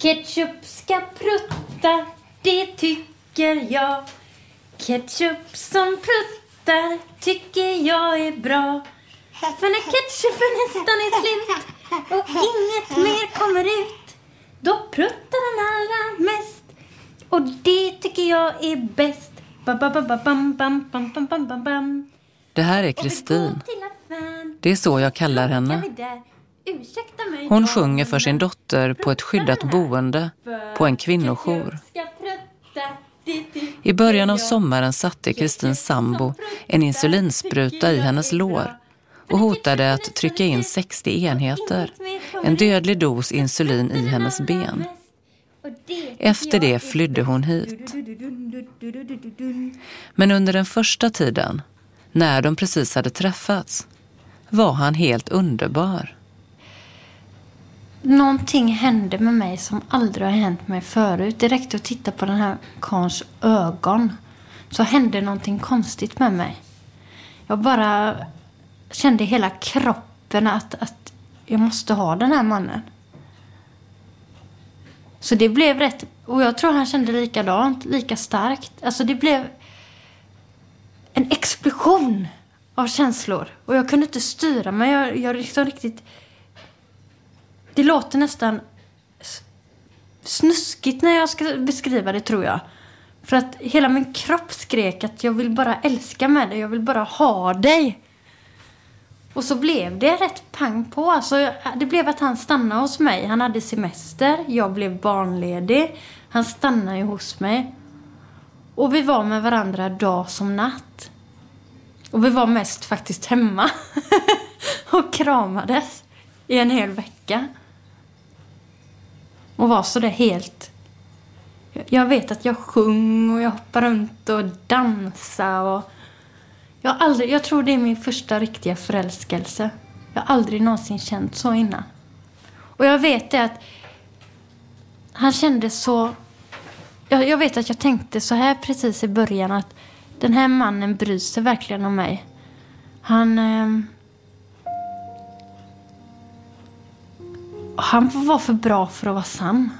Ketchup ska prutta, det tycker jag. Ketchup som pruttar tycker jag är bra. För när ketchupen nästan är slut och inget mer kommer ut, då pruttar den allra mest. Och det tycker jag är bäst. Det här är Kristin. Det är så jag kallar henne. Hon sjunger för sin dotter på ett skyddat boende på en kvinnojour. I början av sommaren satte Kristins sambo en insulinspruta i hennes lår och hotade att trycka in 60 enheter, en dödlig dos insulin i hennes ben. Efter det flydde hon hit. Men under den första tiden, när de precis hade träffats, var han helt underbar. Någonting hände med mig som aldrig har hänt mig förut. Det räckte att titta på den här karns ögon. Så hände någonting konstigt med mig. Jag bara kände i hela kroppen att, att jag måste ha den här mannen. Så det blev rätt... Och jag tror han kände likadant, lika starkt. Alltså det blev en explosion av känslor. Och jag kunde inte styra mig. Jag, jag liksom riktigt... Det låter nästan snuskigt när jag ska beskriva det, tror jag. För att hela min kropp skrek att jag vill bara älska med dig. Jag vill bara ha dig. Och så blev det rätt pang på. Alltså, det blev att han stannade hos mig. Han hade semester. Jag blev barnledig. Han stannade ju hos mig. Och vi var med varandra dag som natt. Och vi var mest faktiskt hemma. och kramades i en hel vecka. Och var så där helt... Jag vet att jag sjöng och jag hoppade runt och dansade och... Jag, aldrig, jag tror det är min första riktiga förälskelse. Jag har aldrig någonsin känt så innan. Och jag vet det att han kände så... Jag, jag vet att jag tänkte så här precis i början att den här mannen bryr sig verkligen om mig. Han... Eh, han var för bra för att vara sann.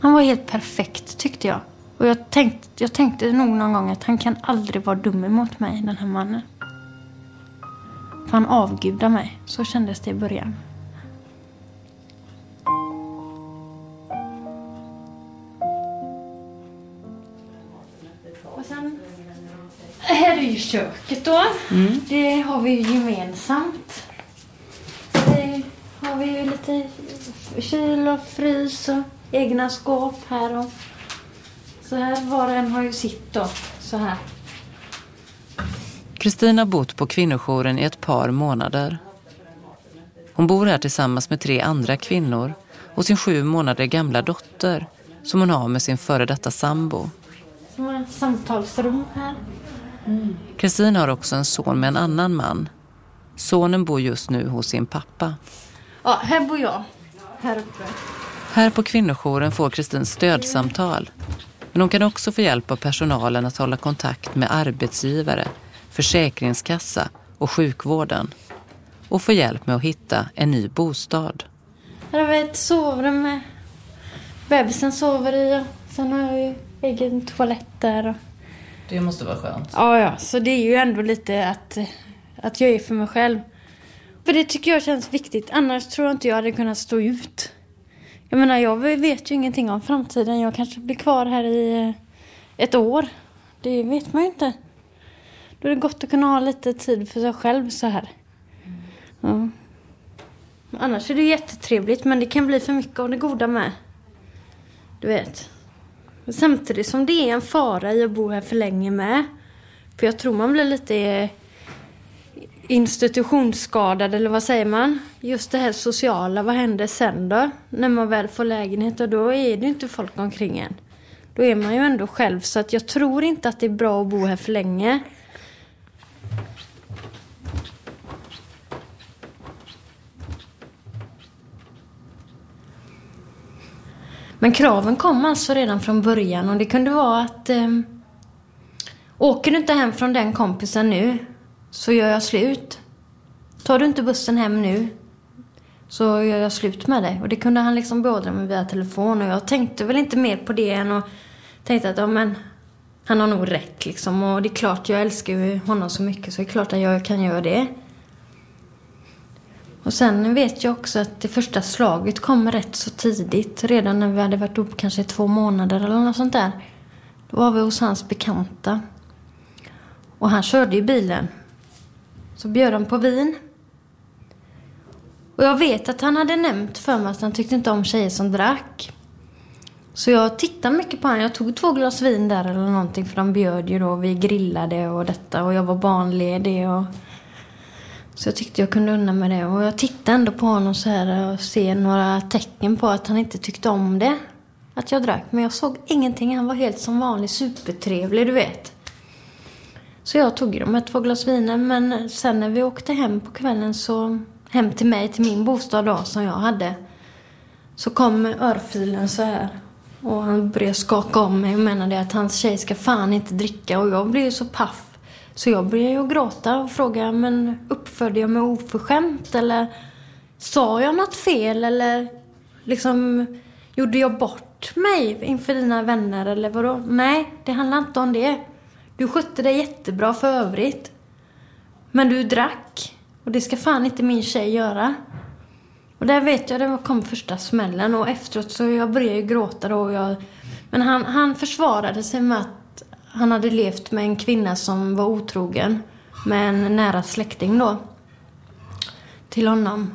Han var helt perfekt tyckte jag. Och jag tänkte, jag tänkte nog någon gång att han kan aldrig vara dum emot mig, den här mannen. För han avgudar mig. Så kändes det i början. Och sen, här är ju köket då. Mm. Det har vi ju gemensamt. Har vi ju lite kyl och frys och egna skåp här. Och så här, var och en har ju sitt då, så här. Kristina bott på kvinnojouren i ett par månader. Hon bor här tillsammans med tre andra kvinnor och sin sju månader gamla dotter som hon har med sin före detta sambo. Som har ett samtalsrum här. Kristina mm. har också en son med en annan man. Sonen bor just nu hos sin pappa. Ja, här bor jag. Här uppe. Här på kvinnojouren får Kristin stödsamtal men hon kan också få hjälp av personalen att hålla kontakt med arbetsgivare, försäkringskassa och sjukvården. Och få hjälp med att hitta en ny bostad. Här har vi ett sovrum med bebisen sover i och sen har jag ju egen toalett där. Och... Det måste vara skönt. Ja, ja. Så det är ju ändå lite att, att jag är för mig själv. För det tycker jag känns viktigt. Annars tror jag inte jag hade kunnat stå ut. Jag menar, jag vet ju ingenting om framtiden. Jag kanske blir kvar här i eh, ett år. Det vet man ju inte. Då är det gott att kunna ha lite tid för sig själv så här. Ja. Annars är det jättetrevligt, men det kan bli för mycket av det goda med. Du vet. Samtidigt som det är en fara i att bo här för länge med. För jag tror man blir lite eh, institutionsskadad eller vad säger man? Just det här sociala, vad händer sen då? När man väl får lägenhet och då är det inte folk omkring en. Då är man ju ändå själv så att jag tror inte att det är bra att bo här för länge. Men kraven kom alltså redan från början och det kunde vara att eh, åker du inte hem från den kompisen nu så gör jag slut. Tar du inte bussen hem nu, så gör jag slut med dig. Och det kunde han liksom beordra mig via telefon. Och jag tänkte väl inte mer på det än att tänkte att ja, men, han har nog rätt liksom. Och det är klart, jag älskar ju honom så mycket så det är klart att jag kan göra det. Och sen vet jag också att det första slaget kom rätt så tidigt. Redan när vi hade varit upp kanske två månader eller något sånt där. Då var vi hos hans bekanta. Och han körde ju bilen. Så bjöd han på vin. Och jag vet att han hade nämnt för mig att han tyckte inte om tjejer som drack. Så jag tittade mycket på honom. Jag tog två glas vin där eller någonting för de bjöd ju då. Vi grillade och detta och jag var barnledig och... Så jag tyckte jag kunde unna mig det. Och jag tittade ändå på honom så här och ser några tecken på att han inte tyckte om det. Att jag drack. Men jag såg ingenting. Han var helt som vanlig supertrevlig, du vet. Så jag tog de här två glas viner. Men sen när vi åkte hem på kvällen så... Hem till mig, till min bostad då, som jag hade. Så kom örfilen så här. Och han började skaka om mig och menade att hans tjej ska fan inte dricka. Och jag blev ju så paff. Så jag började ju gråta och fråga, men uppförde jag mig oförskämt? Eller sa jag något fel? Eller liksom, gjorde jag bort mig inför dina vänner? Eller vadå? Nej, det handlar inte om det. Du skötte dig jättebra för övrigt. Men du drack. Och det ska fan inte min tjej göra. Och där vet jag, det kom första smällen och efteråt så jag började ju gråta då. Och jag, men han, han försvarade sig med att han hade levt med en kvinna som var otrogen med en nära släkting då. Till honom.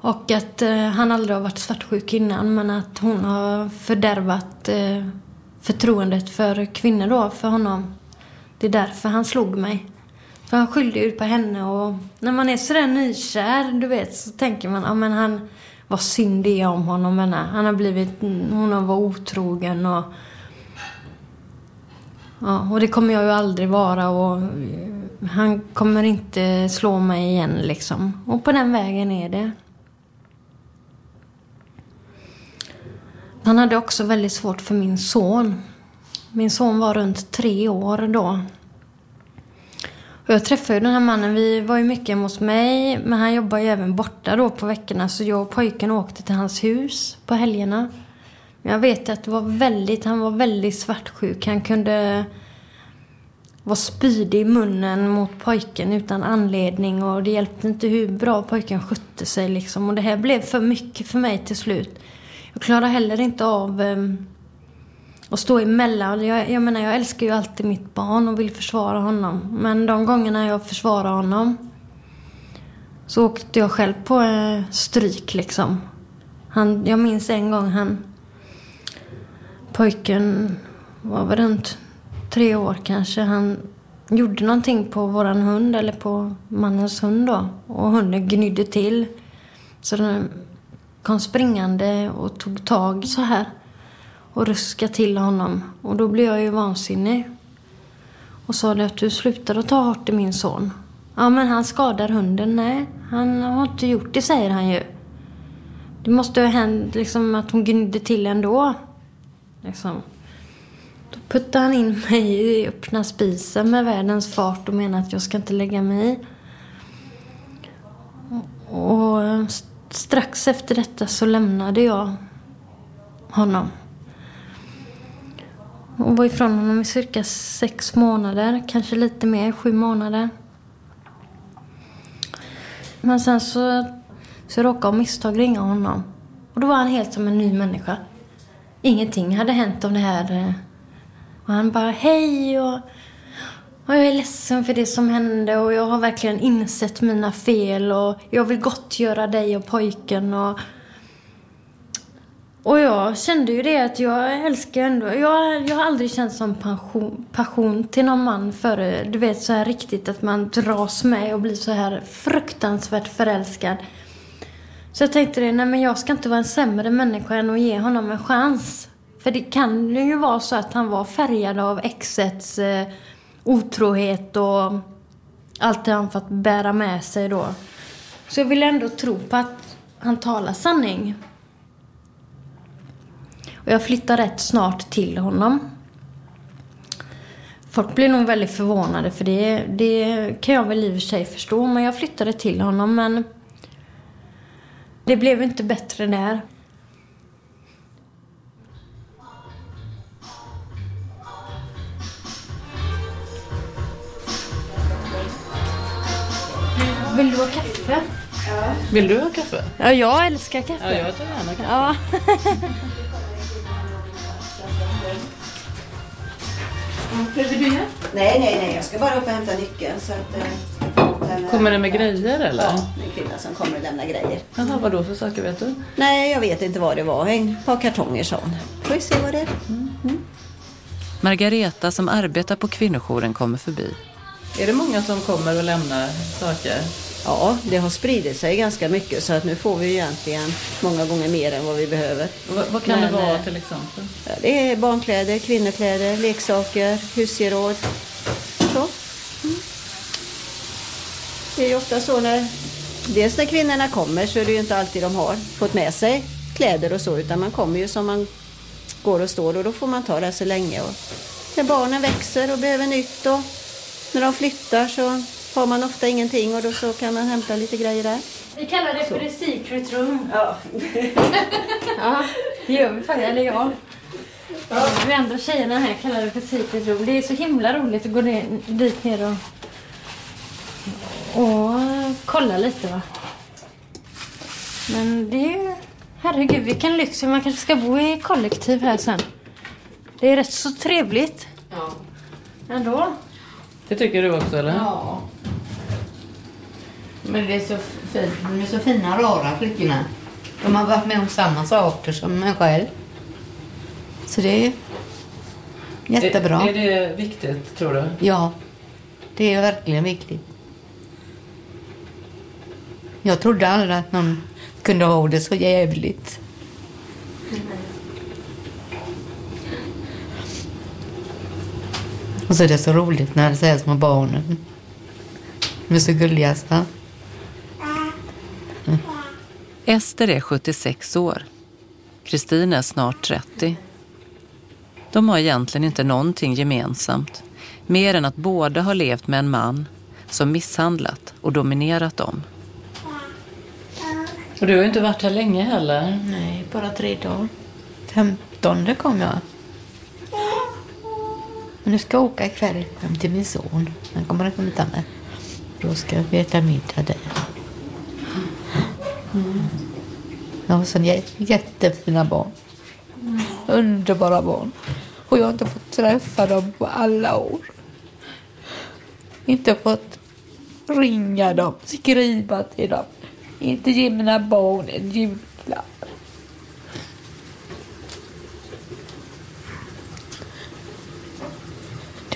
Och att eh, han aldrig har varit svartsjuk innan men att hon har fördärvat eh, förtroendet för kvinnor då för honom. Det är därför han slog mig. För han skyllde ut på henne och när man är sådär nykär, du vet, så tänker man, ja men han, vad synd det är om honom, men Han har blivit, hon har varit otrogen och Ja, och det kommer jag ju aldrig vara och han kommer inte slå mig igen liksom. Och på den vägen är det. Han hade också väldigt svårt för min son. Min son var runt tre år då. Och jag träffade ju den här mannen, vi var ju mycket hemma hos mig, men han jobbar ju även borta då på veckorna. Så jag och pojken åkte till hans hus på helgerna. Men jag vet att det var väldigt, han var väldigt svartsjuk. Han kunde vara spydig i munnen mot pojken utan anledning och det hjälpte inte hur bra pojken skötte sig liksom. Och det här blev för mycket för mig till slut. Jag klarade heller inte av um, och stå emellan. Jag, jag menar, jag älskar ju alltid mitt barn och vill försvara honom. Men de gångerna jag försvarar honom så åkte jag själv på eh, stryk liksom. Han, jag minns en gång han... Pojken var väl runt tre år kanske. Han gjorde någonting på våran hund, eller på mannens hund då. Och hunden gnydde till. Så den kom springande och tog tag så här och ruska till honom. Och då blev jag ju vansinnig. Och sa det att du slutar att ta hårt i min son. Ja, men han skadar hunden. Nej, han har inte gjort det, säger han ju. Det måste ha hänt liksom att hon gnydde till ändå. Liksom. Då puttade han in mig i öppna spisen med världens fart och menade att jag ska inte lägga mig i. Och eh, strax efter detta så lämnade jag honom. Och var ifrån honom i cirka sex månader, kanske lite mer, sju månader. Men sen så, så råkade jag av misstag ringa honom. Och då var han helt som en ny människa. Ingenting hade hänt om det här. Och han bara, hej och, och jag är ledsen för det som hände och jag har verkligen insett mina fel och jag vill gottgöra dig och pojken och och jag kände ju det att jag älskar ändå, jag, jag har aldrig känt sån passion, passion till någon man före, du vet så här riktigt att man dras med och blir så här fruktansvärt förälskad. Så jag tänkte det, nej men jag ska inte vara en sämre människa än att ge honom en chans. För det kan ju vara så att han var färgad av exets eh, otrohet och allt det han fått bära med sig då. Så jag ville ändå tro på att han talar sanning. Och jag flyttar rätt snart till honom. Folk blir nog väldigt förvånade för det, det kan jag väl i och för sig förstå. Men jag flyttade till honom. Men Det blev inte bättre där. Vill du ha kaffe? Vill du ha kaffe? Ja, jag älskar kaffe. Ja, jag tar gärna kaffe. Ja. Behöver du hjälp? Nej, nej, nej. Jag ska bara upp och hämta nyckeln. Så att, eh, den Kommer det med grejer eller? Ja, det är en kvinna som kommer och lämnar grejer. Jaha, vad då för saker vet du? Nej, jag vet inte vad det var. En par kartonger sa hon. Får vi se vad det är. Margareta som arbetar på kvinnojouren kommer förbi. Är det många som kommer och lämnar saker? Ja, det har spridit sig ganska mycket så att nu får vi egentligen många gånger mer än vad vi behöver. Vad, vad kan Men, det vara eh, till exempel? Det är barnkläder, kvinnokläder, leksaker, husgeråd. Så. Mm. Det är ju ofta så när, dels när kvinnorna kommer så är det ju inte alltid de har fått med sig kläder och så utan man kommer ju som man går och står och då får man ta det så länge. Och när barnen växer och behöver nytt och när de flyttar så har man ofta ingenting och då så kan man hämta lite grejer där. Vi kallar det för the secret room. Ja. Ja, det gör vi faktiskt. Eller jag. Vi andra tjejerna här kallar det för secret room. Det är så himla roligt att gå ner, dit ner och, och kolla lite. Va? Men det är ju... Herregud, vilken lyx. Man kanske ska bo i kollektiv här sen. Det är rätt så trevligt. Ja. Ändå. Det tycker du också eller? ja. Men det är så fint. De är så fina rara flickorna. De har varit med om samma saker som en själv. Så det är jättebra. Är, är det viktigt tror du? Ja, det är verkligen viktigt. Jag trodde aldrig att någon kunde ha det så jävligt. Och så är det så roligt när det säger små barnen. De är så gulliga. Så. Ester är 76 år. Kristin är snart 30. De har egentligen inte någonting gemensamt. Mer än att båda har levt med en man som misshandlat och dominerat dem. Och du har inte varit här länge heller. Nej, bara tre dagar. 15 kom jag. Men nu ska jag åka ikväll hem till min son. Han kommer att komma med. Då ska vi äta middag där. Mm. Jag har sån jättefina barn. Underbara barn. Och jag har inte fått träffa dem på alla år. Inte fått ringa dem, skriva till dem. Inte ge mina barn en julklapp.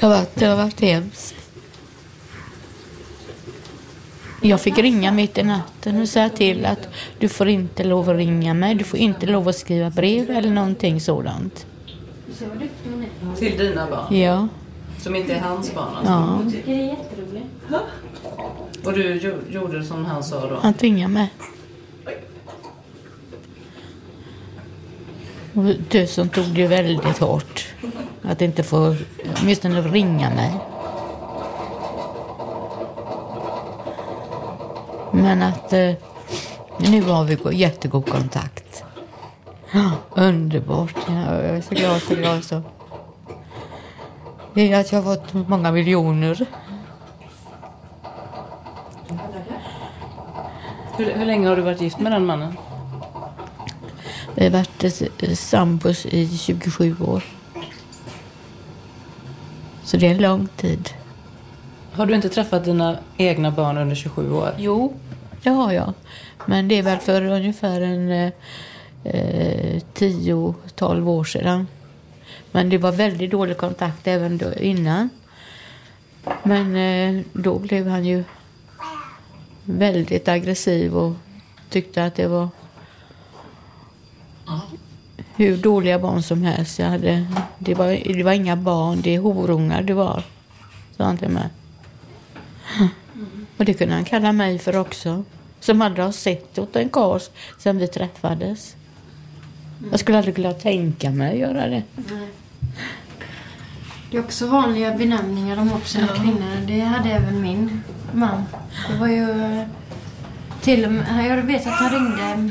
Har varit, det har varit hemskt. Jag fick ringa mitt i natten och säga till att du får inte lov att ringa mig, du får inte lov att skriva brev eller någonting sådant. Till dina barn, Ja, som inte är hans barn alltså. ja. Jag tycker det är jätteroligt. Och du gjo- gjorde som han sa då? Han tvingade mig. Och tusen tog det väldigt hårt. Att inte få åtminstone ringa mig. Men att eh, nu har vi jättegod kontakt. Ja, underbart. Ja, jag är så glad, så glad. Så. Det är att jag har fått många miljoner. Hur, hur länge har du varit gift med den mannen? Vi har varit eh, sambos i 27 år. Så det är en lång tid. Har du inte träffat dina egna barn under 27 år? Jo, det har jag. Men det är väl för ungefär en eh, eh, 10-12 år sedan. Men det var väldigt dålig kontakt även då, innan. Men eh, då blev han ju väldigt aggressiv och tyckte att det var hur dåliga barn som helst. Jag hade, det, var, det var inga barn, det är horungar det var. Sa han till mig. Och det kunde han kalla mig för också. Som aldrig har sett åt en karl sen vi träffades. Jag skulle aldrig kunna tänka mig att göra det. Det är också vanliga benämningar de har på sina kvinnor. Det hade även min man. Det var ju Till och med, jag vet att han ringde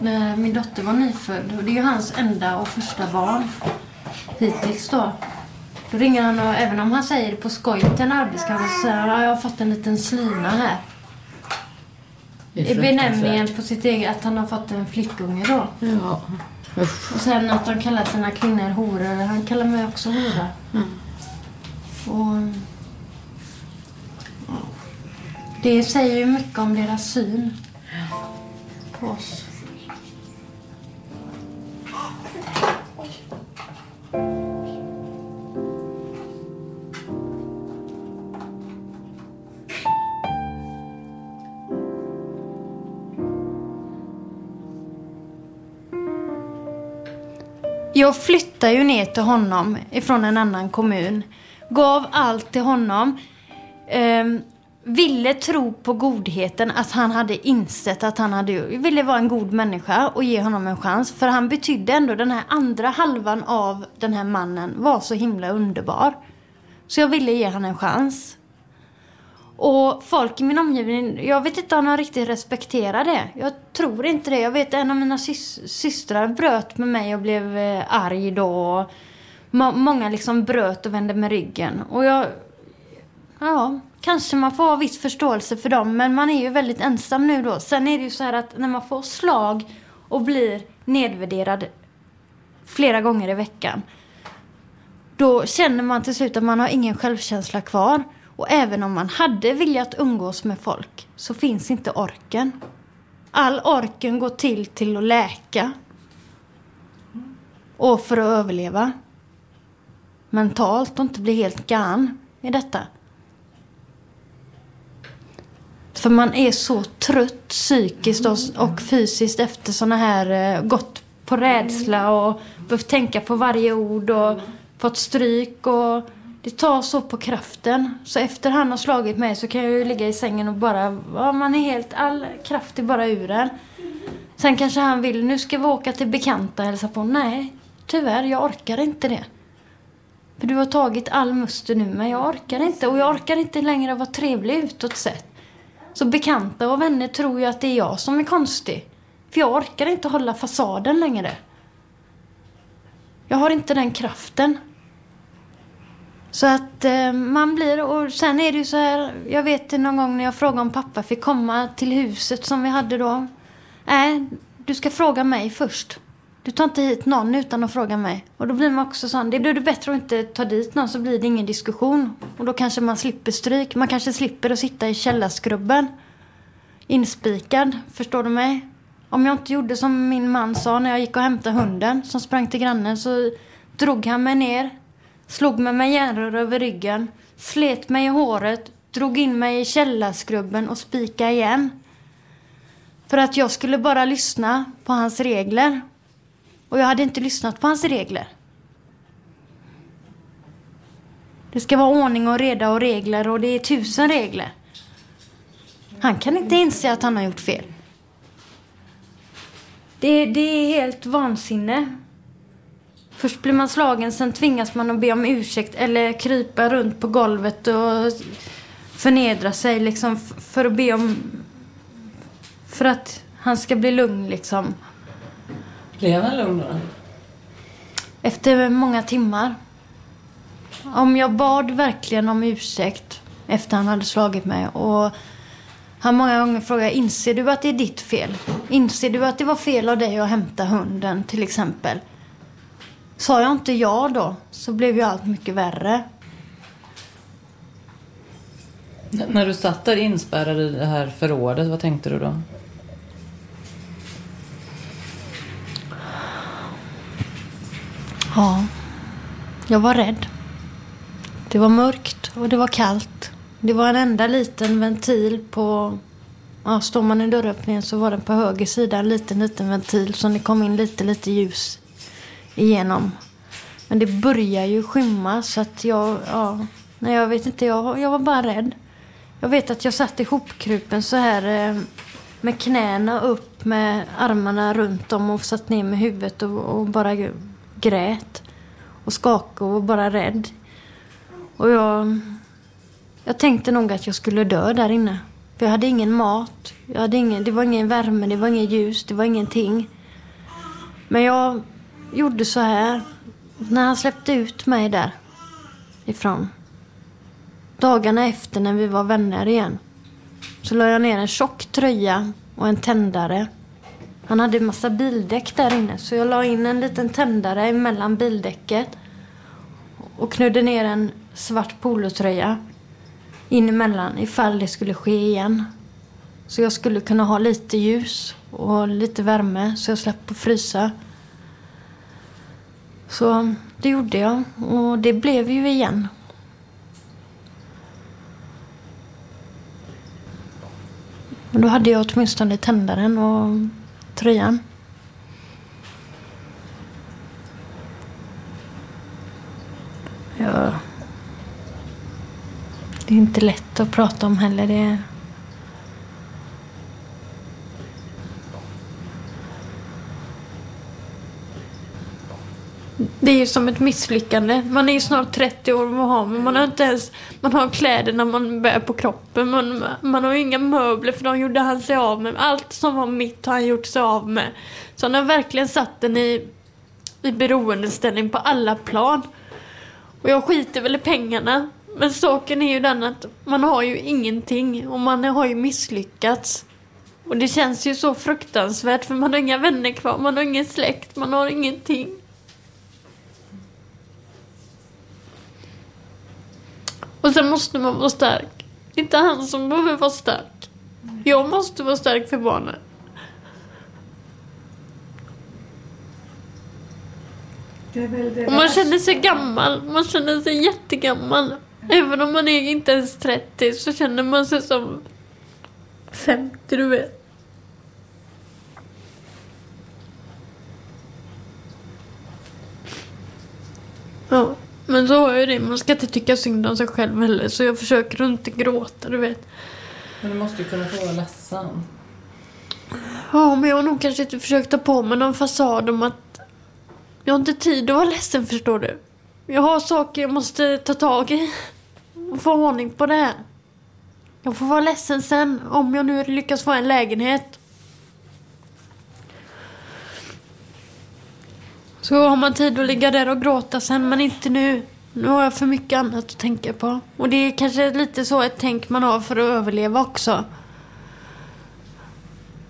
när min dotter var nyfödd. Och det är ju hans enda och första barn hittills då. Då ringer han och även om han säger det på skoj till en arbetskamrat så säger han "Ja, jag har fått en liten slyna här. I benämningen på sitt eget, att han har fått en flickunge då. Ja. Usch. Och sen att de kallar sina kvinnor horor. Han kallar mig också hora. Och, ja. det säger ju mycket om deras syn på oss. Jag flyttade ju ner till honom ifrån en annan kommun. Gav allt till honom. Ehm, ville tro på godheten, att han hade insett att han hade, ville vara en god människa och ge honom en chans. För han betydde ändå, den här andra halvan av den här mannen var så himla underbar. Så jag ville ge honom en chans. Och folk i min omgivning, jag vet inte om de riktigt respekterar det. Jag tror inte det. Jag vet en av mina sys- systrar bröt med mig och blev eh, arg då. Och må- många liksom bröt och vände med ryggen. Och jag... Ja, kanske man får ha viss förståelse för dem. Men man är ju väldigt ensam nu då. Sen är det ju så här att när man får slag och blir nedvärderad flera gånger i veckan. Då känner man till slut att man har ingen självkänsla kvar. Och även om man hade velat umgås med folk så finns inte orken. All orken går till till att läka. Och för att överleva. Mentalt och inte bli helt gan i detta. För man är så trött psykiskt och, och fysiskt efter såna här, eh, gått på rädsla och behövt tänka på varje ord och fått stryk och det tar så på kraften. Så efter han har slagit mig så kan jag ju ligga i sängen och bara, ja man är helt, all kraft är bara ur en. Sen kanske han vill, nu ska vi åka till bekanta och hälsa på. Nej, tyvärr, jag orkar inte det. För du har tagit all muster nu, men jag orkar inte. Och jag orkar inte längre vara trevlig utåt sett. Så bekanta och vänner tror ju att det är jag som är konstig. För jag orkar inte hålla fasaden längre. Jag har inte den kraften. Så att eh, man blir, och sen är det ju så här, jag vet någon gång när jag frågade om pappa fick komma till huset som vi hade då. Nej, du ska fråga mig först. Du tar inte hit någon utan att fråga mig. Och då blir man också sån, det blir det bättre att inte ta dit någon så blir det ingen diskussion. Och då kanske man slipper stryk. Man kanske slipper att sitta i källarskrubben. Inspikad, förstår du mig? Om jag inte gjorde som min man sa när jag gick och hämtade hunden som sprang till grannen så drog han mig ner, slog mig med järnrör över ryggen, slet mig i håret, drog in mig i källarskrubben och spika igen. För att jag skulle bara lyssna på hans regler. Och jag hade inte lyssnat på hans regler. Det ska vara ordning och reda och regler och det är tusen regler. Han kan inte inse att han har gjort fel. Det, det är helt vansinne. Först blir man slagen, sen tvingas man att be om ursäkt eller krypa runt på golvet och förnedra sig liksom för att be om... För att han ska bli lugn liksom. Blev han lugn då? Efter många timmar. Om jag bad verkligen om ursäkt efter han hade slagit mig och han många gånger frågade inser du att det är ditt fel? Inser du att det var fel av dig att hämta hunden till exempel? Sa jag inte ja då så blev ju allt mycket värre. N- när du satt där inspärrad i det här förrådet, vad tänkte du då? Ja, jag var rädd. Det var mörkt och det var kallt. Det var en enda liten ventil på... Ja, står man i dörröppningen så var det på höger sida en liten, liten ventil som det kom in lite, lite ljus igenom. Men det börjar ju skymma så att jag... Ja, nej, jag vet inte. Jag, jag var bara rädd. Jag vet att jag satt ihopkrupen så här eh, med knäna upp med armarna runt om och satt ner med huvudet och, och bara grät. Och skakade och var bara rädd. Och jag, jag tänkte nog att jag skulle dö där inne. För jag hade ingen mat. Jag hade ingen, det var ingen värme, det var ingen ljus, det var ingenting. Men jag gjorde så här. När han släppte ut mig där ifrån. Dagarna efter när vi var vänner igen. Så la jag ner en tjock tröja och en tändare. Han hade en massa bildäck där inne så jag la in en liten tändare mellan bildäcket. Och knödde ner en svart polotröja in emellan ifall det skulle ske igen. Så jag skulle kunna ha lite ljus och lite värme så jag slapp på frysa. Så det gjorde jag och det blev ju igen. Men då hade jag åtminstone tändaren och tröjan. Ja. Det är inte lätt att prata om heller. Det Det är ju som ett misslyckande. Man är ju snart 30 år och har, men man har inte ens man har kläder när man bär på kroppen. Man, man har ju inga möbler för de gjorde han sig av med. Allt som var mitt har han gjort sig av med. Så han har verkligen satt den i, i beroendeställning på alla plan. Och jag skiter väl i pengarna. Men saken är ju den att man har ju ingenting och man har ju misslyckats. Och det känns ju så fruktansvärt för man har inga vänner kvar, man har ingen släkt, man har ingenting. Och sen måste man vara stark. Inte han som behöver vara stark. Jag måste vara stark för barnen. Och man känner sig gammal. Man känner sig jättegammal. Även om man är inte ens 30 så känner man sig som 50, du vet. Ja. Men så har jag det, man ska inte tycka synd om sig själv heller. Så jag försöker inte gråta, du vet. Men du måste ju kunna få vara ledsen. Ja, men jag har nog kanske inte försökt ta på mig någon fasad om att jag har inte tid att vara ledsen, förstår du. Jag har saker jag måste ta tag i och få ordning på det här. Jag får vara ledsen sen om jag nu lyckas få en lägenhet. Så har man tid att ligga där och gråta sen, men inte nu. Nu har jag för mycket annat att tänka på. Och det är kanske lite så ett tänk man har för att överleva också.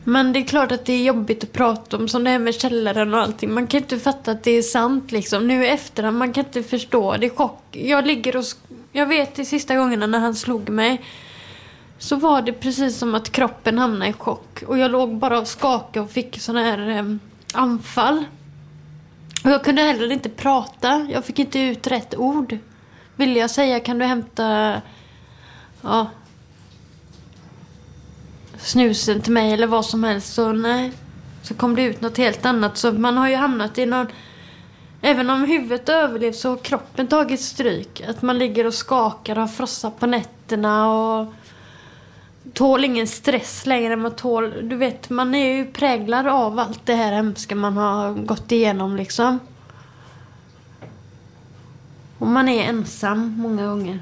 Men det är klart att det är jobbigt att prata om, som det här med källaren och allting. Man kan inte fatta att det är sant liksom. Nu i efterhand, man kan inte förstå. Det är chock. Jag ligger och... Jag vet de sista gångerna när han slog mig. Så var det precis som att kroppen hamnade i chock. Och jag låg bara och skakade och fick såna här eh, anfall. Och jag kunde heller inte prata. Jag fick inte ut rätt ord. Ville jag säga kan du hämta ja, snusen till mig eller vad som helst så nej. Så kom det ut något helt annat. Så man har ju hamnat i någon... Även om huvudet överlevt så har kroppen tagit stryk. Att man ligger och skakar och har frossa på nätterna och tål ingen stress längre. Man tål, du vet, man är ju präglad av allt det här hemska man har gått igenom liksom. Och man är ensam många gånger.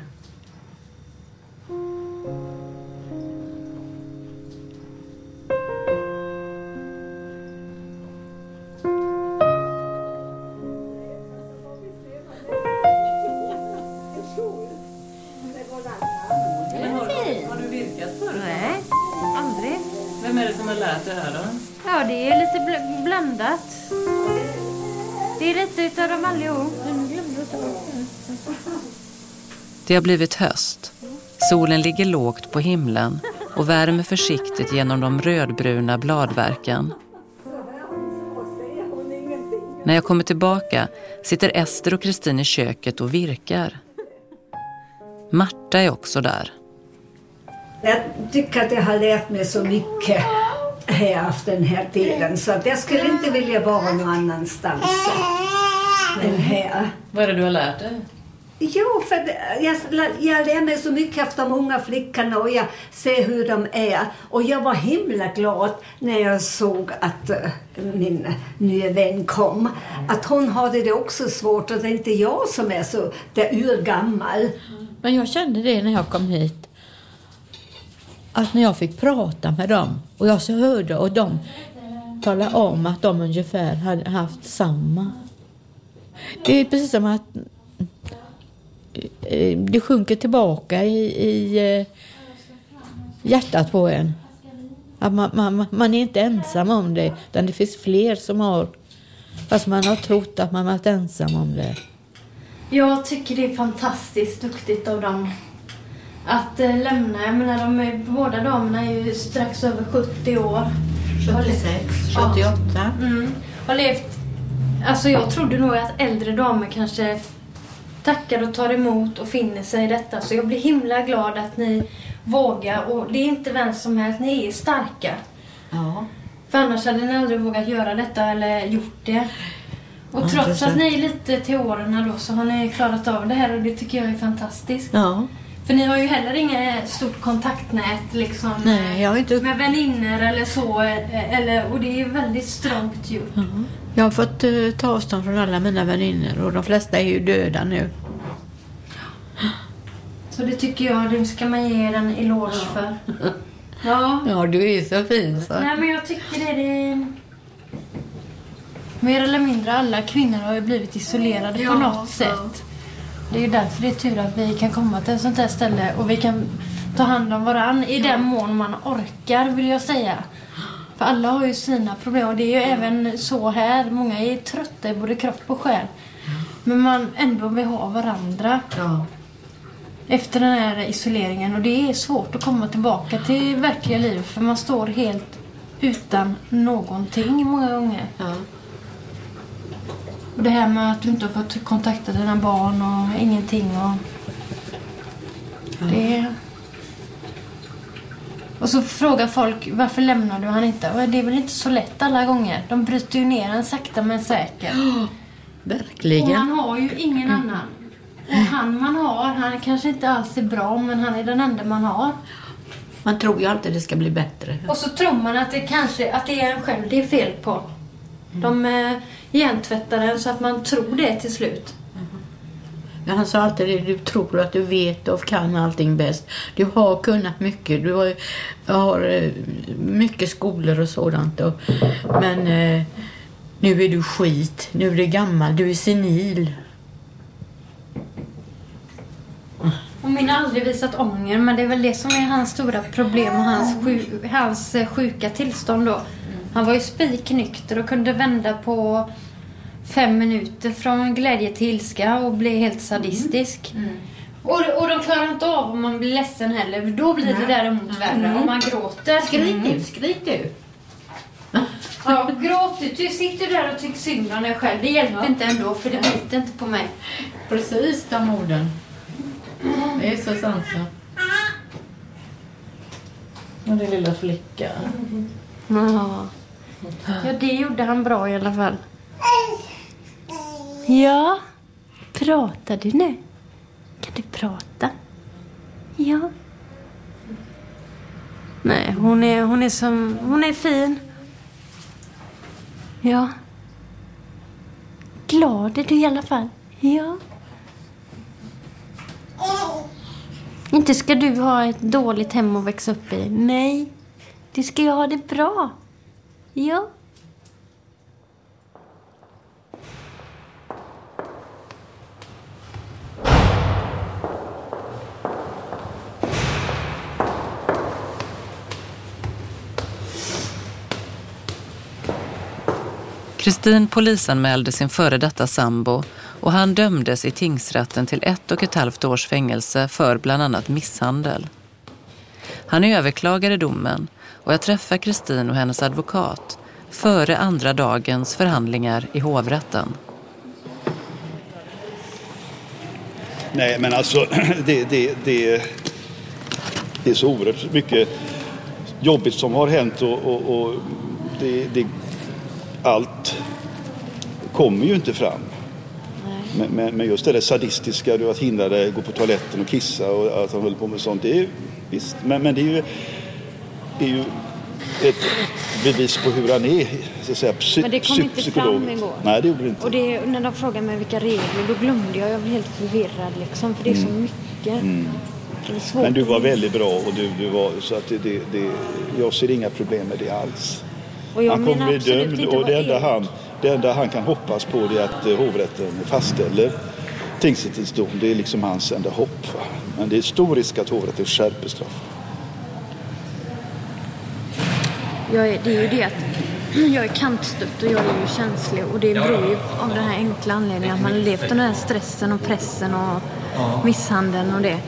Förut? Nej, aldrig. Vem är det som har lärt dig det här då? Ja, det är lite bl- blandat. Det är lite utav dem allihop. Det har blivit höst. Solen ligger lågt på himlen och värmer försiktigt genom de rödbruna bladverken. När jag kommer tillbaka sitter Ester och Kristin i köket och virkar. Marta är också där. Jag tycker att jag har lärt mig så mycket här efter den här tiden så att jag skulle inte vilja vara någon annanstans än här. Vad är det du har lärt dig? Jo, för jag, jag lär mig så mycket efter de unga flickorna och jag ser hur de är. Och jag var himla glad när jag såg att eh, min nya vän kom. Att hon hade det också svårt och det är inte jag som är så där urgammal. Men jag kände det när jag kom hit att när jag fick prata med dem och jag så hörde och de talade om att de ungefär hade haft samma. Det är precis som att eh, eh, det sjunker tillbaka i, i eh, hjärtat på en. Att man, man, man är inte ensam om det, utan det finns fler som har, fast man har trott att man varit ensam om det. Jag tycker det är fantastiskt duktigt av dem att eh, lämna. Jag menar, de är, båda damerna är ju strax över 70 år. 76, 78. Mm. Har levt... Alltså jag trodde nog att äldre damer kanske tackar och tar emot och finner sig i detta. Så jag blir himla glad att ni vågar. Och det är inte vem som helst, ni är starka. Ja. För annars hade ni aldrig vågat göra detta eller gjort det. Och trots att ni är lite till åren då så har ni klarat av det här och det tycker jag är fantastiskt. ja. För ni har ju heller inget stort kontaktnät liksom. Nej, jag har inte... Med vänner eller så. Eller, och det är väldigt strångt gjort. Ja. Jag har fått eh, ta avstånd från alla mina vänner och de flesta är ju döda nu. Så det tycker jag, det ska man ge er en eloge för. Ja. Ja, du är så fin så. Nej men jag tycker det, det Mer eller mindre alla kvinnor har ju blivit isolerade på något sätt. Det är ju därför det är tur att vi kan komma till ett sånt här ställe och vi kan ta hand om varann i den mån man orkar vill jag säga. För alla har ju sina problem och det är ju även så här. Många är trötta i både kropp och själ. Men man ändå vill ha varandra Ja. efter den här isoleringen och det är svårt att komma tillbaka till verkliga livet för man står helt utan någonting många gånger. Ja. Och det här med att du inte har fått kontakta dina barn och ingenting och... Det... Och så frågar folk varför lämnar du han inte? Och det är väl inte så lätt alla gånger. De bryter ju ner en sakta men säkert. Och Verkligen. man har ju ingen annan. Och han man har, han kanske inte alls är bra men han är den enda man har. Man tror ju alltid det ska bli bättre. Och så tror man att det kanske att det är en själv det är fel på. De eh, hjärntvättar en så att man tror det till slut. Ja, Han sa alltid det, du tror att du vet och kan allting bäst. Du har kunnat mycket. Du har, har eh, mycket skolor och sådant. Och, men eh, nu är du skit. Nu är du gammal. Du är senil. Och min har aldrig visat ånger, men det är väl det som är hans stora problem och hans, sju, hans eh, sjuka tillstånd då. Han var ju spiknykter och kunde vända på fem minuter från glädje till ilska och bli helt sadistisk. Och, och de klarar inte av om man blir ledsen heller. Då blir det däremot värre. Om man gråter. Skrik du, skrik du. Ja, gråt du. Du sitter där och tycker synd om dig själv. Det hjälper inte ändå, för det biter inte på mig. Precis de orden. Det är så sant så. Och din lilla flicka. Ja. Ja, det gjorde han bra i alla fall. Ja, pratar du nu? Kan du prata? Ja. Nej, hon är, hon är som... Hon är fin. Ja. Glad är du i alla fall. Ja. Inte ska du ha ett dåligt hem att växa upp i. Nej. Du ska ju ha det bra. Ja. Kristin polisanmälde sin före detta sambo och han dömdes i tingsrätten till ett och ett halvt års fängelse för bland annat misshandel. Han överklagade domen och jag träffar Kristin och hennes advokat före andra dagens förhandlingar i hovrätten. Nej, men alltså det, det, det, det är så oerhört mycket jobbigt som har hänt och, och, och det, det, allt kommer ju inte fram. Men, men, men just det där sadistiska, du att hindra dig gå på toaletten och kissa och att han höll på med sånt, det är visst. Men, men det är ju, det är ju ett bevis på hur han är, så att säga, psy, Men det kom inte fram igår. Nej, det gjorde det inte. Och det, när de frågade mig vilka regler, då glömde jag. Jag blev helt förvirrad liksom, för det är så mycket. Är svårt. Men du var väldigt bra och du, du var, så att det, det, det, jag ser inga problem med det alls. Han kommer bli dömd och det enda, han, det enda han kan hoppas på är att hovrätten fastställer tingsrättens dom. Det är liksom hans enda hopp. Va? Men det är stor risk att hovrätten skärper straff. Jag är, det är ju det att jag är kantstött och jag är ju känslig och det beror ju av den här enkla anledningen att man har levt under den här stressen och pressen och misshandeln och det.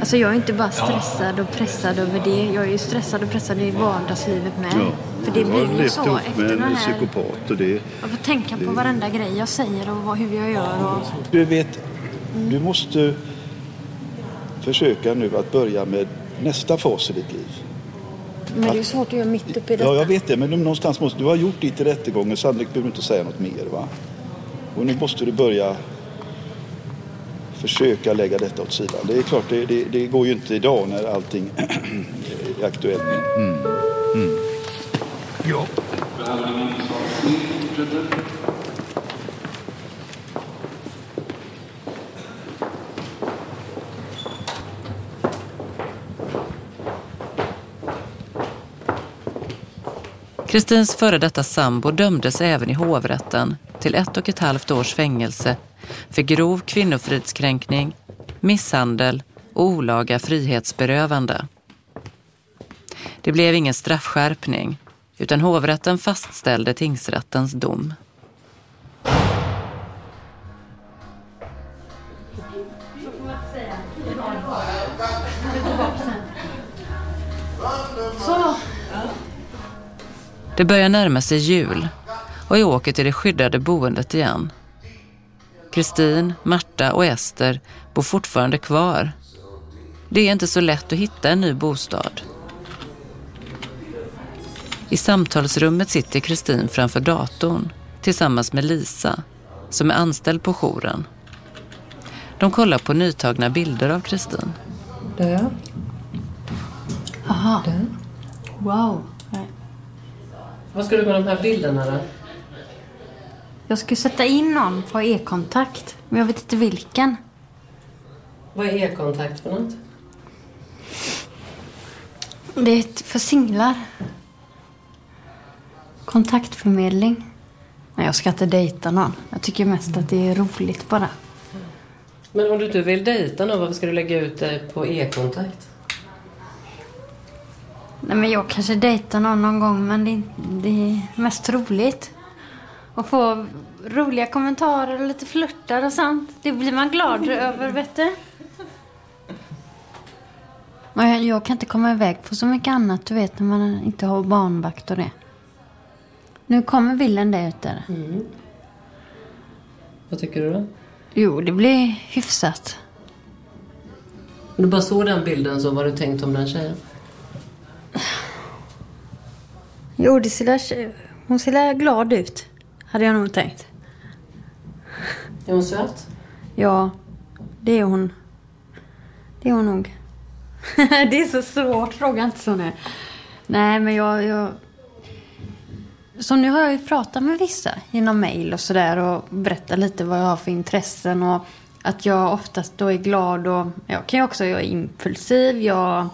Alltså jag är inte bara stressad och pressad över det. Jag är ju stressad och pressad i vardagslivet med. För det blir ju så ihop efter med den en här... psykopat och det, Jag får tänka på varenda grej jag säger och vad, hur jag gör och... Du vet, du måste försöka nu att börja med nästa fas i ditt liv. Men det är ju svårt att göra mitt uppe i detta. Ja, jag vet det, men någonstans måste du ha gjort ditt i rättegången. Sannolikt behöver du inte säga något mer. Va? Och nu måste du börja försöka lägga detta åt sidan. Det är klart, det, det, det går ju inte idag när allting är aktuellt. Mm. Mm. Ja. Kristins före detta sambo dömdes även i hovrätten till ett och ett halvt års fängelse för grov kvinnofridskränkning, misshandel och olaga frihetsberövande. Det blev ingen straffskärpning utan hovrätten fastställde tingsrättens dom. Det börjar närma sig jul och jag åker till det skyddade boendet igen. Kristin, Marta och Ester bor fortfarande kvar. Det är inte så lätt att hitta en ny bostad. I samtalsrummet sitter Kristin framför datorn tillsammans med Lisa, som är anställd på jouren. De kollar på nytagna bilder av Kristin. Där. aha. Där. Wow. Vad ska du med de här bilderna då? Jag ska sätta in någon på e-kontakt, men jag vet inte vilken. Vad är e-kontakt för något? Det är för singlar. Kontaktförmedling. Men jag ska inte dejta någon. Jag tycker mest att det är roligt bara. Men om du inte vill dejta någon, varför ska du lägga ut det på e-kontakt? Nej, men jag kanske dejtar någon någon gång, men det är, det är mest roligt. Att få roliga kommentarer och lite flörtar och sånt. Det blir man glad över, vet du. Men jag, jag kan inte komma iväg på så mycket annat, du vet, när man inte har barnvakt och det. Nu kommer Willen där ute. Vad tycker du då? Jo, det blir hyfsat. Om du bara såg den bilden så vad har du tänkt om den tjejen? Jo, det ser hon ser glad ut. Hade jag nog tänkt. Är hon söt? Ja, det är hon. Det är hon nog. det är så svårt, fråga inte så nu. Nej, men jag, jag... Som nu har jag ju pratat med vissa genom mail och sådär och berättat lite vad jag har för intressen och att jag oftast då är glad och jag kan ju också, jag är impulsiv, jag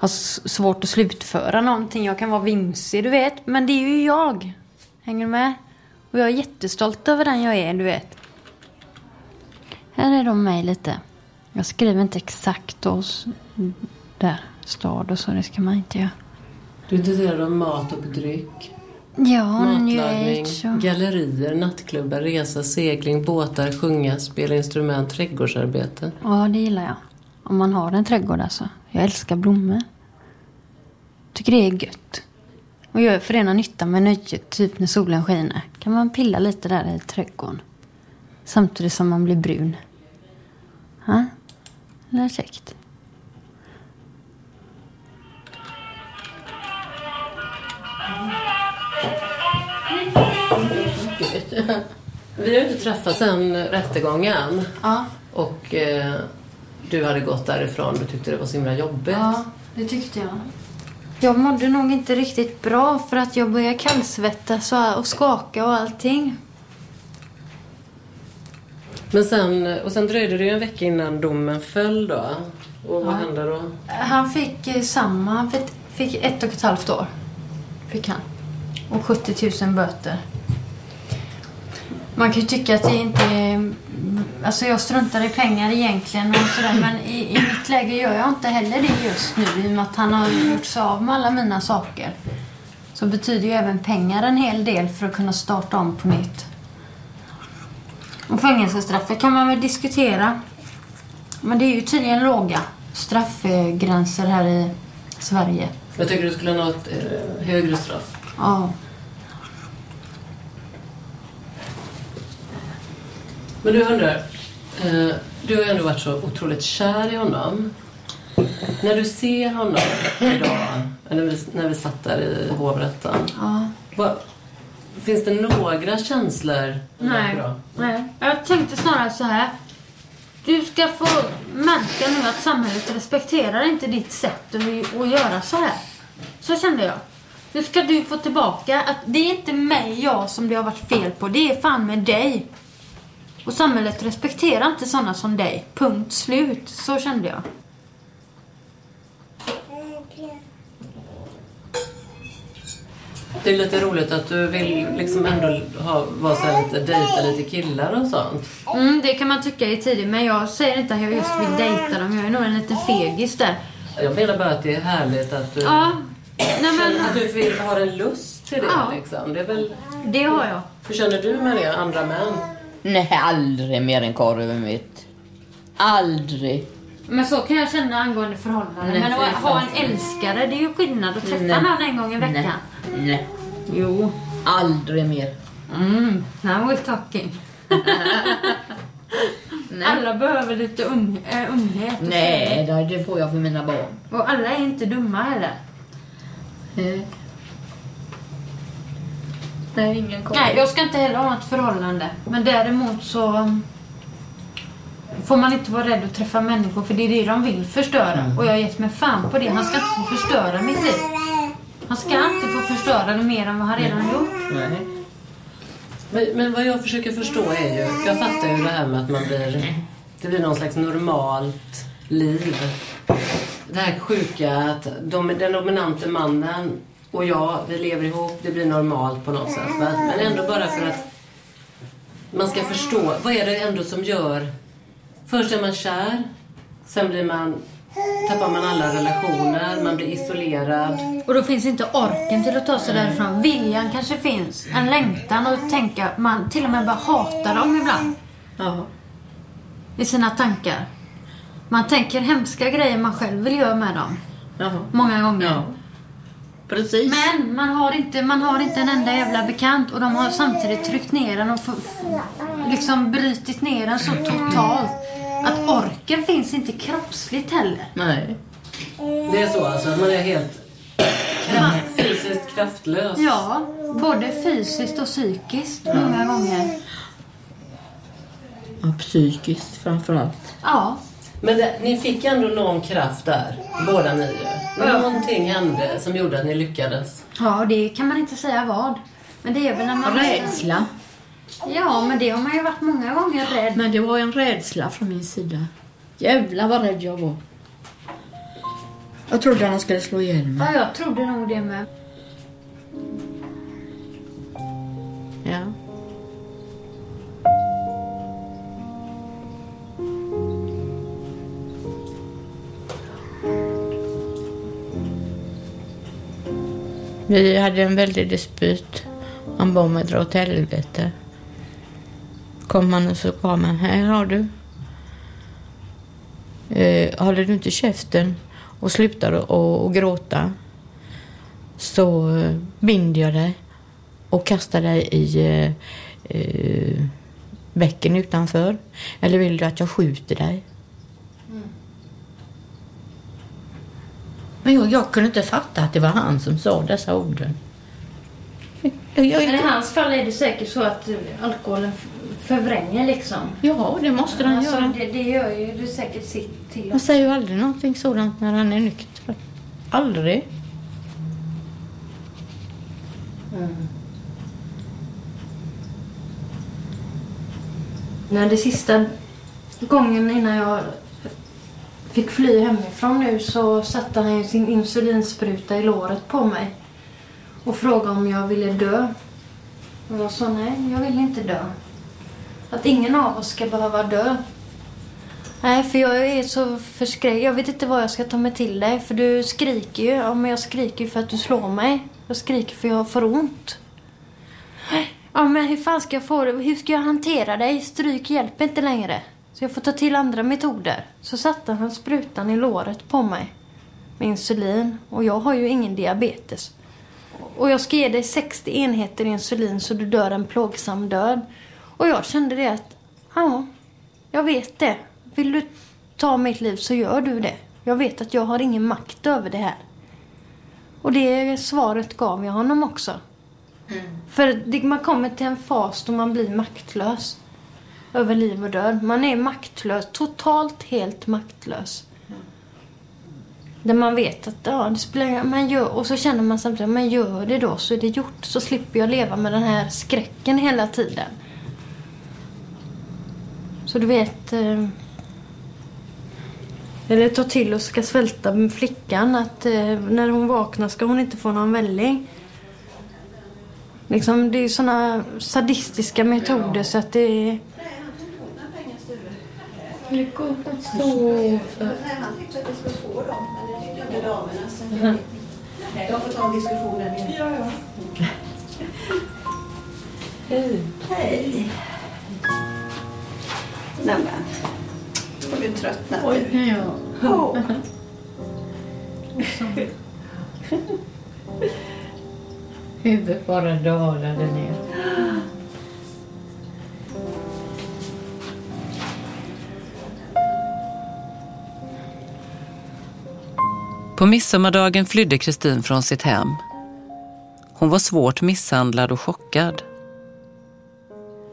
har svårt att slutföra någonting, jag kan vara vimsig, du vet. Men det är ju jag. Hänger du med? Och jag är jättestolt över den jag är, du vet. Här är de mig lite. Jag skriver inte exakt och där, stad och så, det ska man inte göra. Du är intresserad av mat och dryck, Ja, matlagning, och... gallerier, nattklubbar, resa, segling, båtar, sjunga, spela instrument, trädgårdsarbete. Ja, det gillar jag. Om man har en trädgård alltså. Jag älskar blommor. Tycker det är gött. Och gör förena nytta med nöjet, typ när solen skiner. Kan man pilla lite där i trädgården. Samtidigt som man blir brun. Ja, det är käckt. Vi har inte träffats sen rättegången. Ja. Och eh, du hade gått därifrån och tyckte det var så himla jobbigt. Ja, det tyckte jag. Jag mådde nog inte riktigt bra för att jag började kallsvettas och och skaka och allting. Men sen, och sen dröjde det ju en vecka innan domen föll då. Och vad hände då? Han fick eh, samma, han fick, fick ett och ett halvt år. Fick han. Och 70 000 böter. Man kan ju tycka att det inte är... Alltså jag struntar i pengar egentligen och sådär men i, i mitt läge gör jag inte heller det just nu i och med att han har gjort sig av med alla mina saker. Så betyder ju även pengar en hel del för att kunna starta om på nytt. Och fängelsestraffet kan man väl diskutera. Men det är ju tydligen låga straffgränser här i Sverige. Jag tycker du skulle ha ett eh, högre straff. Ja. Men du undrar, eh, du har ju ändå varit så otroligt kär i honom. När du ser honom idag, eller när vi- när vi satt där i hovrätten. ja. Vad, finns det några känslor? Nej. Nej. Jag tänkte snarare så här. Du ska få märka nu att samhället respekterar inte ditt sätt att, att göra så här. Så kände jag. Nu ska du få tillbaka att det är inte mig, jag, som det har varit fel på. Det är fan med dig. Och samhället respekterar inte sådana som dig. Punkt slut. Så kände jag. Det är lite roligt att du vill liksom ändå ha, vara så här lite, dejta lite killar och sånt. Mm, det kan man tycka är tidigt, men jag säger inte att jag just vill dejta dem. Jag är nog en liten fegis där. Jag menar bara att det är härligt att du, Ja, nej men att du vill, har en lust till det. Ja. Liksom. Det är väl, det har jag. hur känner du med det, andra män? Nej, aldrig mer en karl över mitt. Aldrig. Men så kan jag känna angående förhållanden. Nej, men att ha en älskare, det är ju skillnad att träffa Nej. någon en gång i veckan. Nej. Nej. Jo. Aldrig mer. Mm, now we're talking. Alla behöver lite un äh, umhet. Nej, det- får jag för mina barn. Och alla är inte dumma heller. Eh. Nej, ingen karl. Nej, jag ska inte heller ha ett förhållande. Men däremot så får man inte vara rädd att träffa människor för det är det de vill förstöra. Och jag har gett mig fan på det. Han ska inte få förstöra mitt liv. Han ska inte få förstöra det mer än vad han redan har gjort. Nej. Men, men vad jag försöker förstå är ju, jag fattar ju det här med att man blir, det blir någon slags normalt liv. Det här sjuka att de, den dominante mannen och jag, vi lever ihop, det blir normalt på något sätt. Va? Men ändå bara för att man ska förstå, vad är det ändå som gör... Först är man kär, sen blir man, tappar man alla relationer, man blir isolerad. Och då finns inte orken till att ta sig därifrån. Viljan kanske finns. En längtan och tänka. Man till och med bara hatar dem ibland. Ja. I sina tankar. Man tänker hemska grejer man själv vill göra med dem. Jaha. Många gånger. Ja. Precis. Men man har, inte, man har inte en enda jävla bekant och de har samtidigt tryckt ner den och f- f- liksom brutit ner den så totalt att orken finns inte kroppsligt heller. Nej. Det är så alltså, att man är helt kraft, fysiskt kraftlös. Ja, både fysiskt och psykiskt många gånger. Ja, psykiskt framförallt. Ja, Men det, ni fick ändå någon kraft där, båda ni ju. Någonting hände som gjorde att ni lyckades. ja det kan man inte säga vad. Men det är väl när man... Rädsla. Ja, men det har man ju varit många gånger rädd. Men det var en rädsla från min sida. Jävlar vad rädd jag var. Jag trodde han skulle slå ihjäl mig. Ja, jag trodde nog det med. Ja. Vi hade en väldig dispyt. Han bad mig dra åt helvete. Kom han och så gav man, här har du. Eh, håller du inte käften och slutar att och gråta så eh, binder jag dig och kastar dig i eh, eh, bäcken utanför. Eller vill du att jag skjuter dig? Men jag, jag kunde inte fatta att det var han som sa dessa orden. Jag, jag, Men i hans fall är det säkert så att eh, alkoholen förvränger liksom. ja, det måste han Alltså, göra. det, det gör ju det säkert sitt till. Han säger ju aldrig någonting sådant när han är nykter. Aldrig. När det sista gången innan jag fick fly hemifrån nu så satte han ju sin insulinspruta i låret på mig. Och frågade om jag ville dö. Och jag sa nej, jag vill inte dö. Att ingen av oss ska behöva dö. Nej, för jag är så förskräckt. Jag vet inte vad jag ska ta mig till dig. För du skriker ju. Ja, men jag skriker ju för att du slår mig. Jag skriker för jag får ont. Ja, men hur fan ska jag få det? Hur ska jag hantera dig? Stryk hjälper inte längre. Så jag får ta till andra metoder. Så satte han sprutan i låret på mig. Med insulin. Och jag har ju ingen diabetes. Och jag ska ge dig 60 enheter insulin så du dör en plågsam död. Och jag kände det att, ja, jag vet det. Vill du ta mitt liv så gör du det. Jag vet att jag har ingen makt över det här. Och det svaret gav jag honom också. För det, man kommer till en fas då man blir maktlös. Över liv och död. Man är maktlös. Totalt helt maktlös. Där man vet att ja, det spelar man gör Och så känner man samtidigt att man gör det då så är det gjort. Så slipper jag leva med den här skräcken hela tiden. Så du vet... Eh, eller ta till och ska svälta med flickan. Att eh, när hon vaknar ska hon inte få någon välling. Liksom, det är såna sadistiska metoder så att det är... Det går att sova. Han tyckte att vi skulle få dem, men det tyckte inte damerna. Så jag får ta diskussionen igen. Ja, ja. Hej. Hej. Nämen, har du tröttnat nu? Ja. Oh. Huvudet bara dalade ner. På midsommardagen flydde Kristin från sitt hem. Hon var svårt misshandlad och chockad.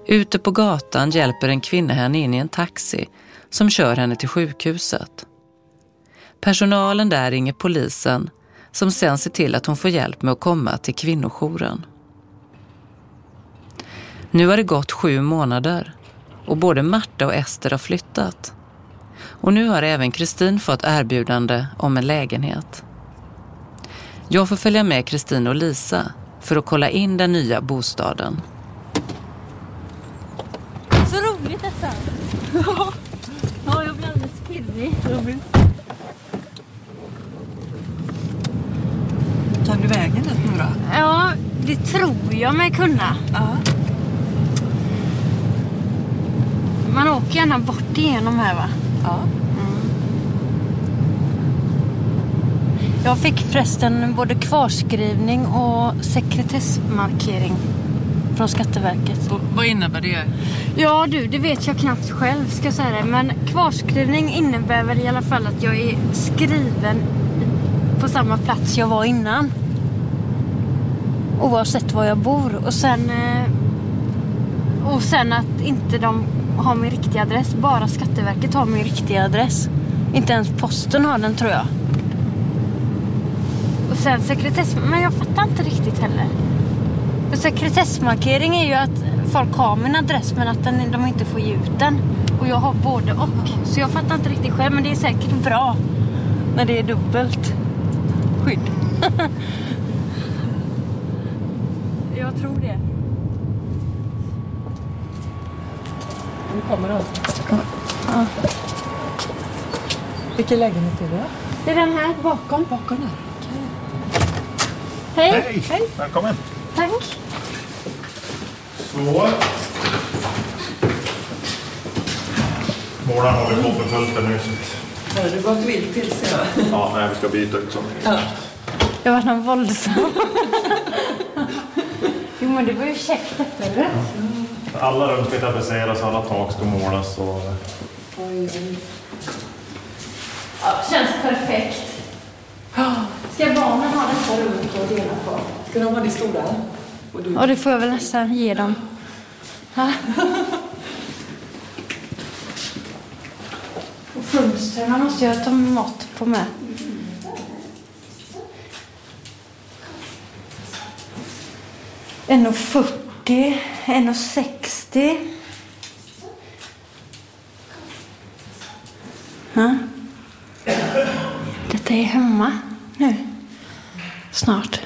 Ute på gatan hjälper en kvinna henne in i en taxi som kör henne till sjukhuset. Personalen där ringer polisen som sen ser till att hon får hjälp med att komma till kvinnojouren. Nu har det gått sju månader och både Marta och Ester har flyttat. Och nu har även Kristin fått erbjudande om en lägenhet. Jag får följa med Kristin och Lisa för att kolla in den nya bostaden. Så roligt detta. Ja, jag blir alldeles pirrig. Tar du vägen ut nu då? Ja, det tror jag mig kunna. Ja. Man åker gärna bort igenom här va? Ja. Jag fick förresten både kvarskrivning och sekretessmarkering från Skatteverket. Och vad innebär det? Ja du, det vet jag knappt själv ska jag säga det. Men kvarskrivning innebär väl i alla fall att jag är skriven på samma plats jag var innan. Oavsett var jag bor. Och sen, eh, och sen att inte de har min riktiga adress. Bara Skatteverket har min riktiga adress. Inte ens posten har den tror jag. Och sen sekretess... Men jag fattar inte riktigt heller. För sekretessmarkering är ju att folk har min adress men att den, de inte får ge ut den. Och jag har både och. Så jag fattar inte riktigt själv men det är säkert bra när det är dubbelt skydd. jag tror det. Kommer de. Vilken lägenhet är det? Det är den här bakom. Bakom där. Hej! Hej! Välkommen! Tack! Så. Målaren har väl fått fullt där nu. Har du gått vilt till sig? Ja, nej, vi ska byta ut sånt. Jag var någon våldsam. jo men det var ju käckt detta eller? Alla rum ska tapetseras, alla tak ska målas. Och... Oj, oj. Ja, känns perfekt. Ska barnen ha detta rum att dela på? Ska de ha det stora? Ja, det får jag väl nästan ge dem. och fönstren måste jag ta mat på med. Mm. 1,40 1,40, 1,60. Ja. Detta är hemma nu, snart.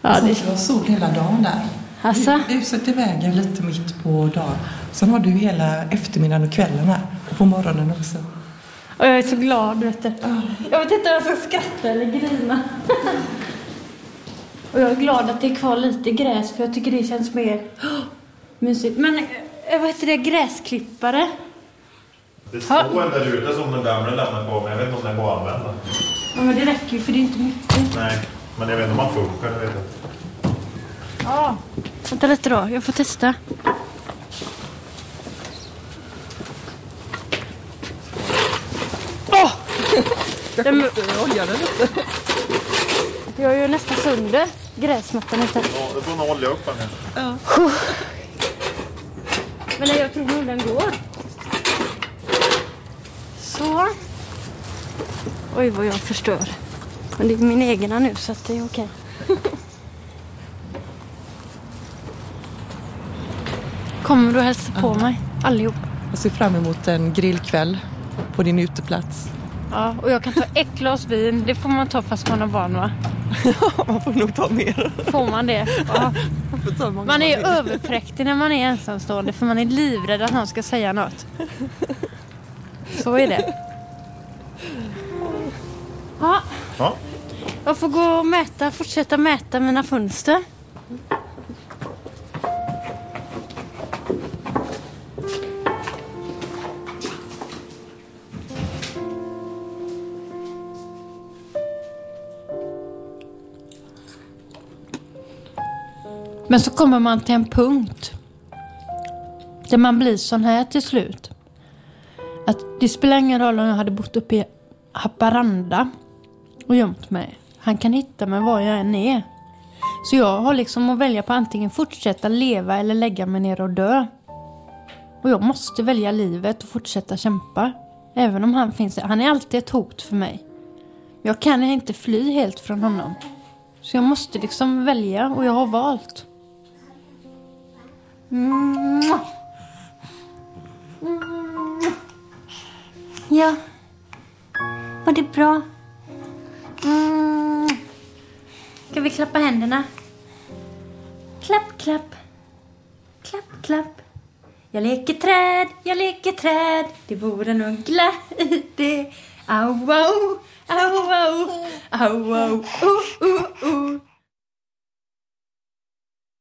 Ja, alltså, det... det var sol hela dagen där. Alltså? Huset i vägen lite mitt på dagen. Sen har du hela eftermiddagen och kvällen här. Och på morgonen också. Och jag är så glad, vet du. Jag vet inte om jag ska skratta eller grina. och jag är glad att det är kvar lite gräs, för jag tycker det känns mer mysigt. Men, eh, vad heter det, gräsklippare? Det står en där ute som den gamla lämnade på, men jag vet inte om den går att använda. Ja, men det räcker ju, för det är inte mycket. Nej, men jag vet inte om man funkar. Jag vet inte. Ja. Vänta lite då, jag får testa. Åh! Olja den lite. jag gör nästan sönder gräsmattan lite. Ja, du får nog olja upp den här. Men nej, jag tror nog den går. Så. Oj, vad jag förstör. Men det är min egna nu, så att det är okej. Kommer du hälsa på mig? Allihop. Jag ser fram emot en grillkväll på din uteplats. Ja, och jag kan ta ett glas vin. Det får man ta fast man har barn, va? Man får nog ta mer. Får man det? Ja. Man Man är vill. överpräktig när man är ensamstående för man är livrädd att någon ska säga något. Så är det. Ja, Ja. jag får gå och mäta, fortsätta mäta mina fönster. Men så kommer man till en punkt där man blir sån här till slut. Att det spelar ingen roll om jag hade bott uppe i Haparanda och gömt mig. Han kan hitta mig var jag än är. Så jag har liksom att välja på antingen fortsätta leva eller lägga mig ner och dö. Och jag måste välja livet och fortsätta kämpa. Även om han finns där. Han är alltid ett hot för mig. Jag kan inte fly helt från honom. Så jag måste liksom välja och jag har valt. Mm. Mm. Ja. Var det bra? Mm. Ska vi klappa händerna? Klapp, klapp. Klapp, klapp. Jag leker träd, jag leker träd. Det bor en uggla i det. Au, au, au, au, au, au, au, au, au.